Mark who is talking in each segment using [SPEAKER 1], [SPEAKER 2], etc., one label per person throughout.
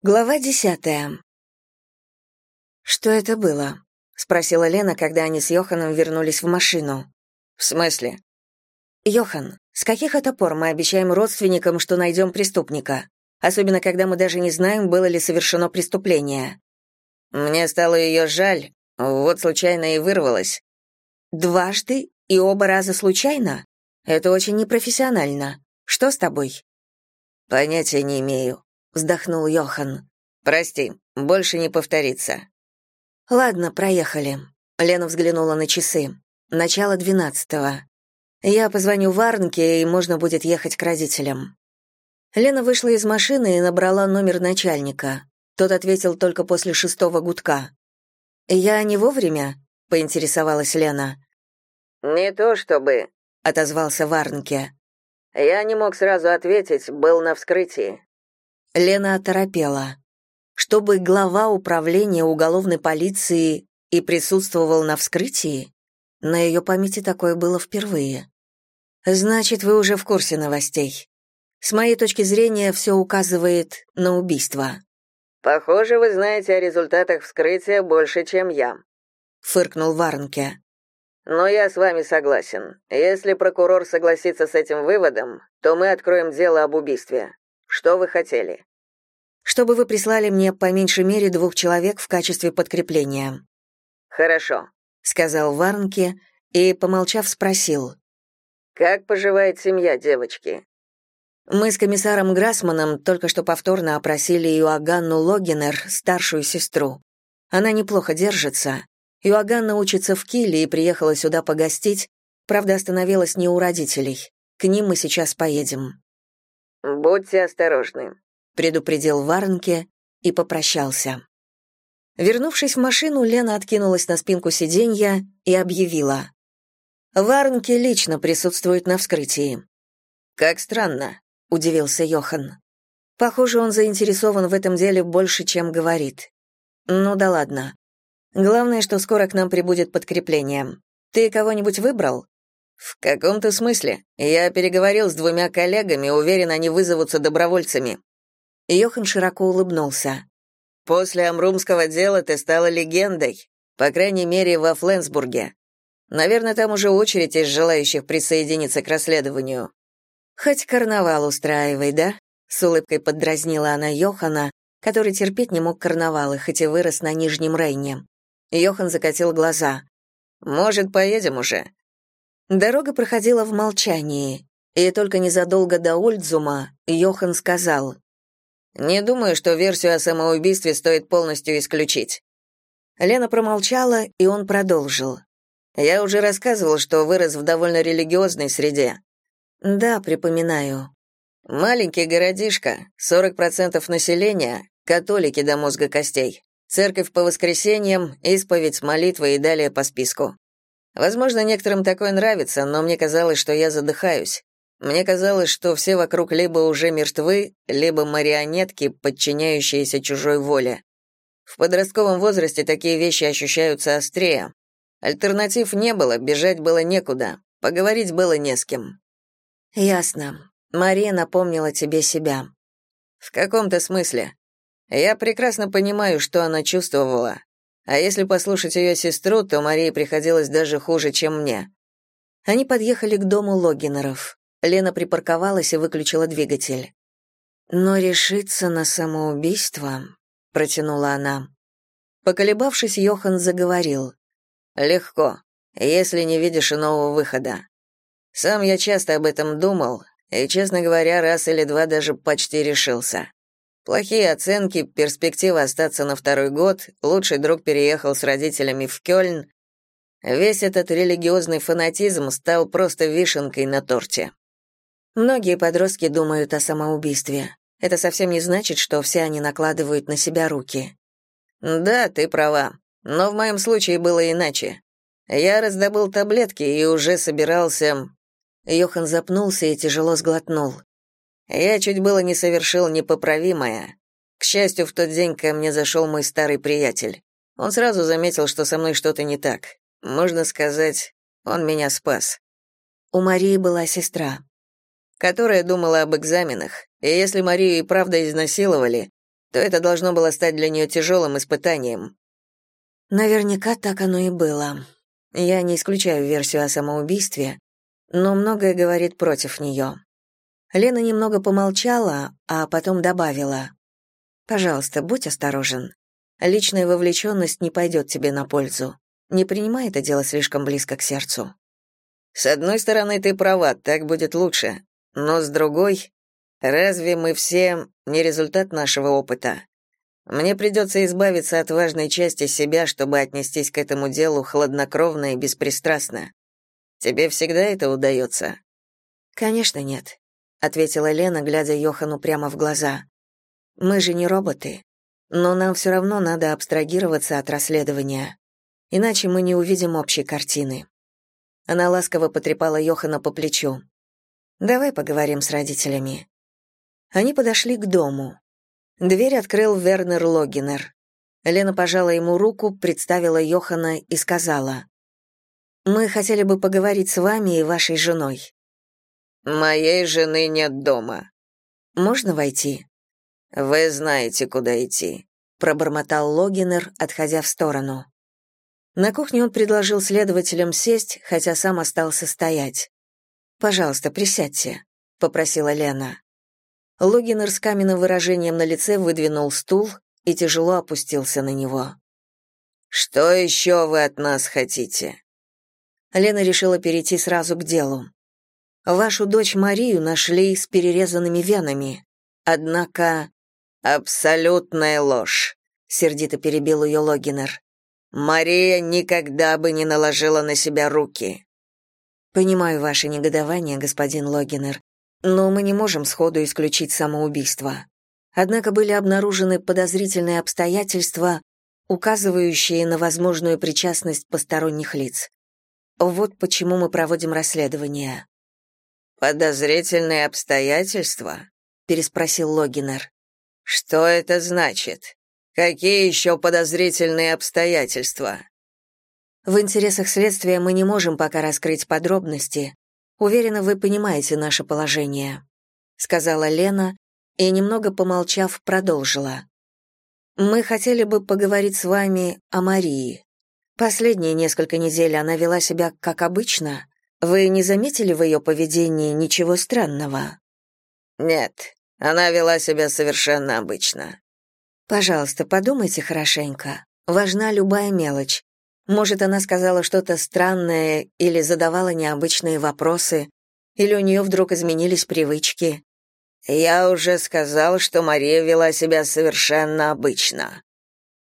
[SPEAKER 1] Глава десятая. «Что это было?» — спросила Лена, когда они с Йоханом вернулись в машину.
[SPEAKER 2] «В смысле?»
[SPEAKER 1] «Йохан, с каких это пор мы обещаем родственникам, что найдем преступника? Особенно, когда мы даже не знаем, было ли совершено преступление».
[SPEAKER 2] «Мне стало ее жаль, вот случайно и вырвалось».
[SPEAKER 1] «Дважды и оба раза случайно? Это очень непрофессионально. Что с тобой?»
[SPEAKER 2] «Понятия не имею»,
[SPEAKER 1] вздохнул Йохан.
[SPEAKER 2] Прости, больше не повторится.
[SPEAKER 1] Ладно, проехали. Лена взглянула на часы. Начало двенадцатого. Я позвоню Варнке, и можно будет ехать к родителям. Лена вышла из машины и набрала номер начальника. Тот ответил только после шестого гудка. «Я не вовремя?» — поинтересовалась Лена.
[SPEAKER 2] «Не то чтобы», — отозвался Варнке. «Я не мог сразу ответить, был на вскрытии».
[SPEAKER 1] Лена оторопела. Чтобы глава управления уголовной полиции и присутствовал на вскрытии? На ее памяти такое было впервые. Значит, вы уже в курсе новостей. С моей точки зрения, все указывает на убийство.
[SPEAKER 2] Похоже, вы знаете о результатах вскрытия больше, чем я,
[SPEAKER 1] фыркнул Варнке.
[SPEAKER 2] Но я с вами согласен. Если прокурор согласится с этим выводом, то мы откроем дело об убийстве. Что вы хотели?
[SPEAKER 1] чтобы вы прислали мне по меньшей мере двух человек в качестве подкрепления».
[SPEAKER 2] «Хорошо», —
[SPEAKER 1] сказал Варнке и, помолчав, спросил.
[SPEAKER 2] «Как поживает семья девочки?»
[SPEAKER 1] Мы с комиссаром Грасманом только что повторно опросили Юаганну Логинер, старшую сестру. Она неплохо держится. Юаганна учится в Киле и приехала сюда погостить, правда, остановилась не у родителей. К ним мы сейчас поедем.
[SPEAKER 2] «Будьте осторожны
[SPEAKER 1] предупредил Варнке и попрощался. Вернувшись в машину, Лена откинулась на спинку сиденья и объявила. «Варнке лично присутствует на вскрытии».
[SPEAKER 2] «Как странно», — удивился Йохан.
[SPEAKER 1] «Похоже, он заинтересован в этом деле больше, чем говорит. Ну да ладно. Главное, что скоро к нам прибудет подкрепление. Ты кого-нибудь выбрал?»
[SPEAKER 2] «В каком-то смысле. Я переговорил с двумя коллегами, уверен, они вызовутся добровольцами.
[SPEAKER 1] Йохан широко улыбнулся.
[SPEAKER 2] «После Амрумского дела ты стала легендой, по крайней мере, во Фленсбурге. Наверное, там уже очередь из желающих присоединиться к расследованию».
[SPEAKER 1] «Хоть карнавал устраивай, да?» — с улыбкой поддразнила она Йохана, который терпеть не мог карнавалы, хоть и вырос на Нижнем Рейне. Йохан закатил глаза.
[SPEAKER 2] «Может, поедем уже?»
[SPEAKER 1] Дорога проходила в молчании, и только незадолго до Ольдзума Йохан сказал
[SPEAKER 2] не думаю, что версию о самоубийстве стоит полностью исключить.
[SPEAKER 1] Лена промолчала, и он продолжил.
[SPEAKER 2] Я уже рассказывал, что вырос в довольно религиозной среде.
[SPEAKER 1] Да, припоминаю.
[SPEAKER 2] Маленький городишко, 40% населения католики до мозга костей. Церковь по воскресеньям, исповедь, молитва и далее по списку. Возможно, некоторым такое нравится, но мне казалось, что я задыхаюсь. Мне казалось, что все вокруг либо уже мертвы, либо марионетки, подчиняющиеся чужой воле. В подростковом возрасте такие вещи ощущаются острее. Альтернатив не было, бежать было некуда, поговорить было не с кем.
[SPEAKER 1] Ясно. Мария напомнила тебе себя.
[SPEAKER 2] В каком-то смысле. Я прекрасно понимаю, что она чувствовала. А если послушать ее сестру, то Марии приходилось даже хуже, чем мне.
[SPEAKER 1] Они подъехали к дому Логинеров. Лена припарковалась и выключила двигатель. «Но решиться на самоубийство?» — протянула она. Поколебавшись, Йохан заговорил.
[SPEAKER 2] «Легко, если не видишь иного выхода. Сам я часто об этом думал, и, честно говоря, раз или два даже почти решился. Плохие оценки, перспектива остаться на второй год, лучший друг переехал с родителями в Кёльн. Весь этот религиозный фанатизм стал просто вишенкой на торте.
[SPEAKER 1] Многие подростки думают о самоубийстве. Это совсем не значит, что все они накладывают на себя руки.
[SPEAKER 2] Да, ты права. Но в моем случае было иначе. Я раздобыл таблетки и уже собирался...
[SPEAKER 1] Йохан запнулся и тяжело сглотнул.
[SPEAKER 2] Я чуть было не совершил непоправимое. К счастью, в тот день ко мне зашел мой старый приятель. Он сразу заметил, что со мной что-то не так. Можно сказать, он меня спас.
[SPEAKER 1] У Марии была сестра
[SPEAKER 2] которая думала об экзаменах, и если Марию и правда изнасиловали, то это должно было стать для нее тяжелым испытанием.
[SPEAKER 1] Наверняка так оно и было. Я не исключаю версию о самоубийстве, но многое говорит против нее. Лена немного помолчала, а потом добавила. «Пожалуйста, будь осторожен. Личная вовлеченность не пойдет тебе на пользу. Не принимай это дело слишком близко к сердцу».
[SPEAKER 2] «С одной стороны, ты права, так будет лучше. Но с другой, разве мы все не результат нашего опыта? Мне придется избавиться от важной части себя, чтобы отнестись к этому делу хладнокровно и беспристрастно. Тебе всегда это удается?»
[SPEAKER 1] «Конечно нет», — ответила Лена, глядя Йохану прямо в глаза. «Мы же не роботы, но нам все равно надо абстрагироваться от расследования, иначе мы не увидим общей картины». Она ласково потрепала Йохана по плечу. «Давай поговорим с родителями». Они подошли к дому. Дверь открыл Вернер Логинер. Лена пожала ему руку, представила Йохана и сказала: "Мы хотели бы поговорить с вами и вашей женой".
[SPEAKER 2] "Моей жены нет дома.
[SPEAKER 1] Можно войти?"
[SPEAKER 2] "Вы знаете, куда идти",
[SPEAKER 1] пробормотал Логинер, отходя в сторону. На кухне он предложил следователям сесть, хотя сам остался стоять. "Пожалуйста, присядьте", попросила Лена. Логинер с каменным выражением на лице выдвинул стул и тяжело опустился на него.
[SPEAKER 2] «Что еще вы от нас хотите?»
[SPEAKER 1] Лена решила перейти сразу к делу. «Вашу дочь Марию нашли с перерезанными венами. Однако...»
[SPEAKER 2] «Абсолютная ложь», — сердито перебил ее Логинер. «Мария никогда бы не наложила на себя руки».
[SPEAKER 1] «Понимаю ваше негодование, господин Логинер, но мы не можем сходу исключить самоубийство. Однако были обнаружены подозрительные обстоятельства, указывающие на возможную причастность посторонних лиц. Вот почему мы проводим расследование.
[SPEAKER 2] Подозрительные обстоятельства? переспросил Логинер. Что это значит? Какие еще подозрительные обстоятельства?
[SPEAKER 1] В интересах следствия мы не можем пока раскрыть подробности, Уверена, вы понимаете наше положение, сказала Лена и немного помолчав продолжила. Мы хотели бы поговорить с вами о Марии. Последние несколько недель она вела себя как обычно. Вы не заметили в ее поведении ничего странного?
[SPEAKER 2] Нет, она вела себя совершенно обычно.
[SPEAKER 1] Пожалуйста, подумайте хорошенько. Важна любая мелочь. Может, она сказала что-то странное или задавала необычные вопросы, или у нее вдруг изменились привычки.
[SPEAKER 2] Я уже сказал, что Мария вела себя совершенно обычно.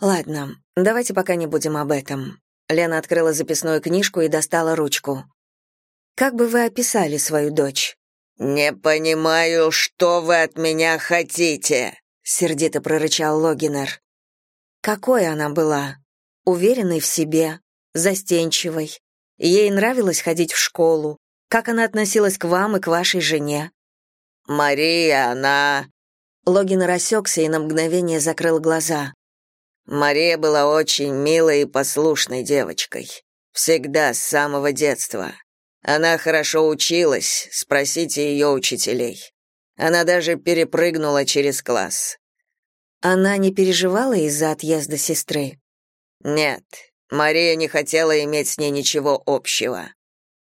[SPEAKER 1] Ладно, давайте пока не будем об этом. Лена открыла записную книжку и достала ручку. Как бы вы описали свою дочь?
[SPEAKER 2] Не понимаю, что вы от меня хотите, сердито прорычал Логинер.
[SPEAKER 1] Какой она была? уверенной в себе, застенчивой. Ей нравилось ходить в школу. Как она относилась к вам и к вашей жене?
[SPEAKER 2] Мария, она...
[SPEAKER 1] Логин рассекся и на мгновение закрыл глаза.
[SPEAKER 2] Мария была очень милой и послушной девочкой. Всегда, с самого детства. Она хорошо училась, спросите ее учителей. Она даже перепрыгнула через класс.
[SPEAKER 1] Она не переживала из-за отъезда сестры?
[SPEAKER 2] Нет, Мария не хотела иметь с ней ничего общего.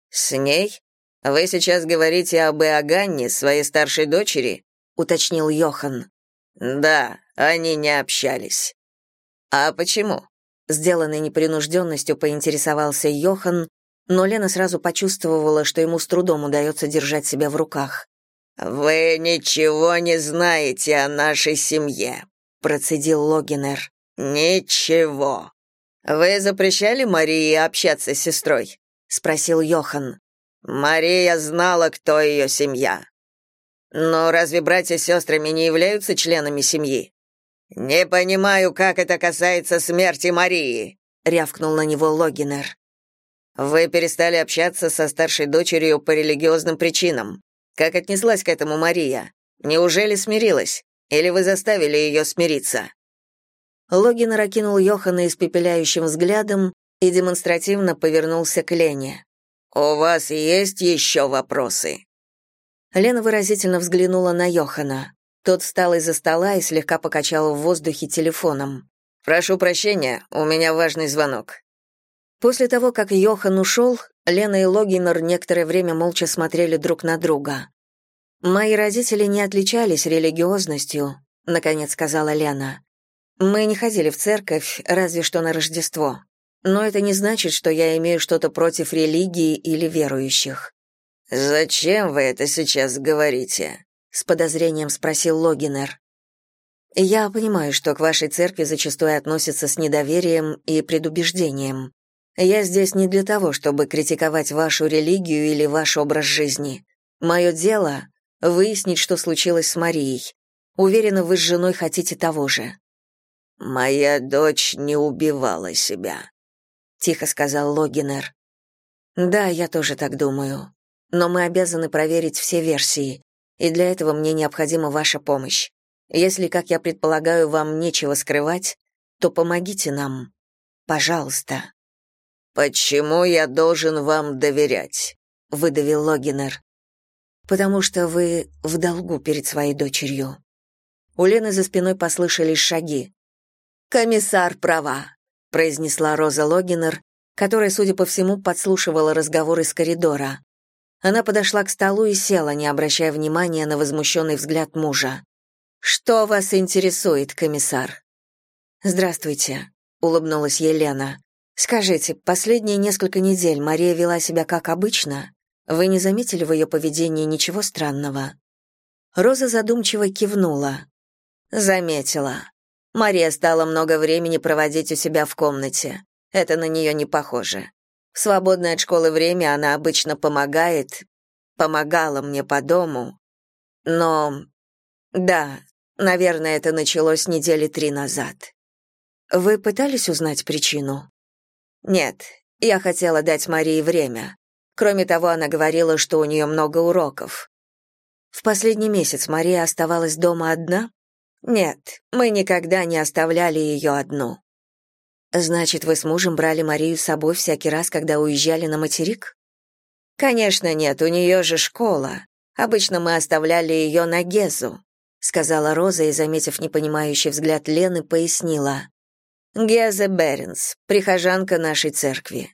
[SPEAKER 2] С ней? Вы сейчас говорите об Иоганне, своей старшей дочери?
[SPEAKER 1] уточнил Йохан.
[SPEAKER 2] Да, они не общались. А почему?
[SPEAKER 1] Сделанной непринужденностью поинтересовался Йохан, но Лена сразу почувствовала, что ему с трудом удается держать себя в руках.
[SPEAKER 2] «Вы ничего не знаете о нашей семье», — процедил Логинер. «Ничего. Вы запрещали Марии общаться с сестрой? спросил Йохан. Мария знала, кто ее семья. Но разве братья с сестрами не являются членами семьи? Не понимаю, как это касается смерти Марии, рявкнул на него Логинер. Вы перестали общаться со старшей дочерью по религиозным причинам. Как отнеслась к этому Мария? Неужели смирилась? Или вы заставили ее смириться?
[SPEAKER 1] Логин окинул Йохана испепеляющим взглядом и демонстративно повернулся к Лене.
[SPEAKER 2] «У вас есть еще вопросы?»
[SPEAKER 1] Лена выразительно взглянула на Йохана. Тот встал из-за стола и слегка покачал в воздухе телефоном.
[SPEAKER 2] «Прошу прощения, у меня важный звонок».
[SPEAKER 1] После того, как Йохан ушел, Лена и Логинер некоторое время молча смотрели друг на друга. «Мои родители не отличались религиозностью», — наконец сказала Лена. «Мы не ходили в церковь, разве что на Рождество. Но это не значит, что я имею что-то против религии или верующих».
[SPEAKER 2] «Зачем вы это сейчас говорите?» — с подозрением спросил Логинер.
[SPEAKER 1] «Я понимаю, что к вашей церкви зачастую относятся с недоверием и предубеждением. Я здесь не для того, чтобы критиковать вашу религию или ваш образ жизни. Мое дело — выяснить, что случилось с Марией. Уверена, вы с женой хотите того же».
[SPEAKER 2] «Моя дочь не убивала себя», — тихо сказал Логинер.
[SPEAKER 1] «Да, я тоже так думаю. Но мы обязаны проверить все версии, и для этого мне необходима ваша помощь. Если, как я предполагаю, вам нечего скрывать, то помогите нам. Пожалуйста».
[SPEAKER 2] «Почему я должен вам доверять?» — выдавил Логинер.
[SPEAKER 1] «Потому что вы в долгу перед своей дочерью». У Лены за спиной послышались шаги.
[SPEAKER 2] «Комиссар права», — произнесла Роза Логинер, которая, судя по всему, подслушивала разговор из коридора. Она подошла к столу и села, не обращая внимания на возмущенный взгляд мужа. «Что вас интересует, комиссар?»
[SPEAKER 1] «Здравствуйте», — улыбнулась Елена. «Скажите, последние несколько недель Мария вела себя как обычно? Вы не заметили в ее поведении ничего странного?» Роза задумчиво кивнула.
[SPEAKER 2] «Заметила. Мария стала много времени проводить у себя в комнате. Это на нее не похоже. В свободное от школы время она обычно помогает, помогала мне по дому. Но, да, наверное, это началось недели три назад.
[SPEAKER 1] Вы пытались узнать причину?
[SPEAKER 2] Нет, я хотела дать Марии время. Кроме того, она говорила, что у нее много уроков.
[SPEAKER 1] В последний месяц Мария оставалась дома одна?
[SPEAKER 2] Нет, мы никогда не оставляли ее одну.
[SPEAKER 1] Значит, вы с мужем брали Марию с собой всякий раз, когда уезжали на материк?
[SPEAKER 2] Конечно, нет, у нее же школа. Обычно мы оставляли ее на Гезу, сказала Роза и, заметив непонимающий взгляд Лены, пояснила. Геза Беренс, прихожанка нашей церкви.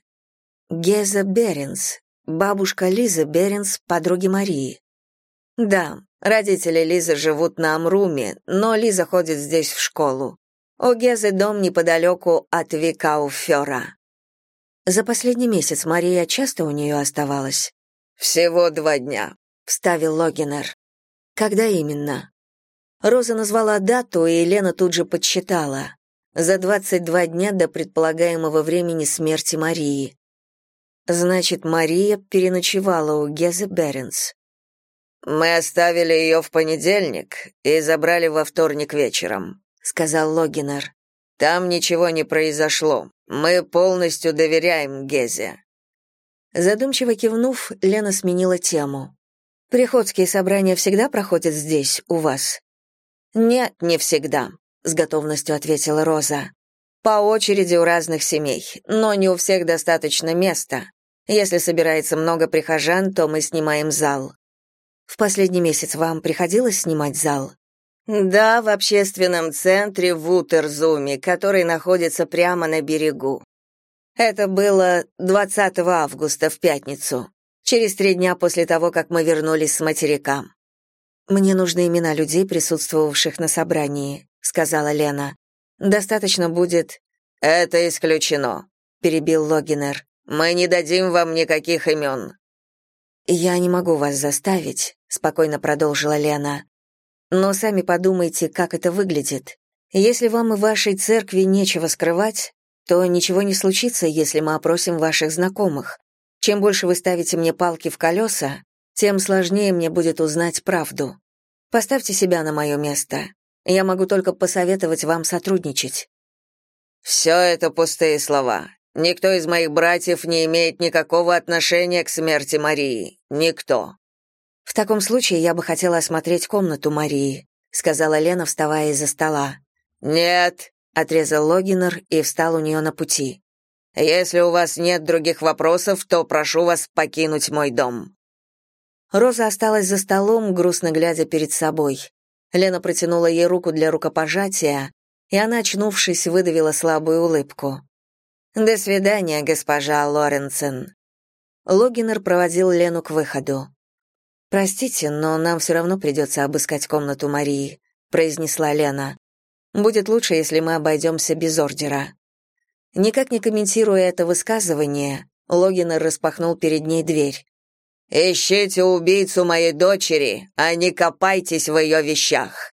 [SPEAKER 1] Геза Беренс, бабушка Лиза Беренс, подруги Марии.
[SPEAKER 2] Да, родители Лизы живут на Амруме, но Лиза ходит здесь в школу. У Гезы дом неподалеку от Викауфера.
[SPEAKER 1] За последний месяц Мария часто у нее оставалась?
[SPEAKER 2] Всего два дня, вставил Логинер.
[SPEAKER 1] Когда именно? Роза назвала дату, и Елена тут же подсчитала. За 22 дня до предполагаемого времени смерти Марии. Значит, Мария переночевала у Гезы Беренс.
[SPEAKER 2] Мы оставили ее в понедельник и забрали во вторник вечером сказал Логинер. Там ничего не произошло. Мы полностью доверяем Гезе.
[SPEAKER 1] Задумчиво кивнув, Лена сменила тему. Приходские собрания всегда проходят здесь, у вас?
[SPEAKER 2] Нет, не всегда, с готовностью ответила Роза. По очереди у разных семей, но не у всех достаточно места. Если собирается много прихожан, то мы снимаем зал.
[SPEAKER 1] В последний месяц вам приходилось снимать зал?
[SPEAKER 2] Да, в общественном центре в Утерзуме, который находится прямо на берегу. Это было 20 августа в пятницу, через три дня после того, как мы вернулись с материка.
[SPEAKER 1] Мне нужны имена людей, присутствовавших на собрании, сказала Лена. Достаточно будет
[SPEAKER 2] Это исключено, перебил Логинер. Мы не дадим вам никаких имен».
[SPEAKER 1] Я не могу вас заставить, спокойно продолжила Лена. Но сами подумайте, как это выглядит. Если вам и вашей церкви нечего скрывать, то ничего не случится, если мы опросим ваших знакомых. Чем больше вы ставите мне палки в колеса, тем сложнее мне будет узнать правду. Поставьте себя на мое место. Я могу только посоветовать вам сотрудничать».
[SPEAKER 2] «Все это пустые слова. Никто из моих братьев не имеет никакого отношения к смерти Марии. Никто.
[SPEAKER 1] В таком случае я бы хотела осмотреть комнату Марии, сказала Лена, вставая из-за стола.
[SPEAKER 2] Нет,
[SPEAKER 1] отрезал Логинер и встал у нее на пути.
[SPEAKER 2] Если у вас нет других вопросов, то прошу вас покинуть мой дом.
[SPEAKER 1] Роза осталась за столом, грустно глядя перед собой. Лена протянула ей руку для рукопожатия, и она, очнувшись, выдавила слабую улыбку. «До свидания, госпожа Лоренсен». Логинер проводил Лену к выходу. «Простите, но нам все равно придется обыскать комнату Марии», произнесла Лена. «Будет лучше, если мы обойдемся без ордера». Никак не комментируя это высказывание, Логинер распахнул перед ней дверь.
[SPEAKER 2] «Ищите убийцу моей дочери, а не копайтесь в ее вещах!»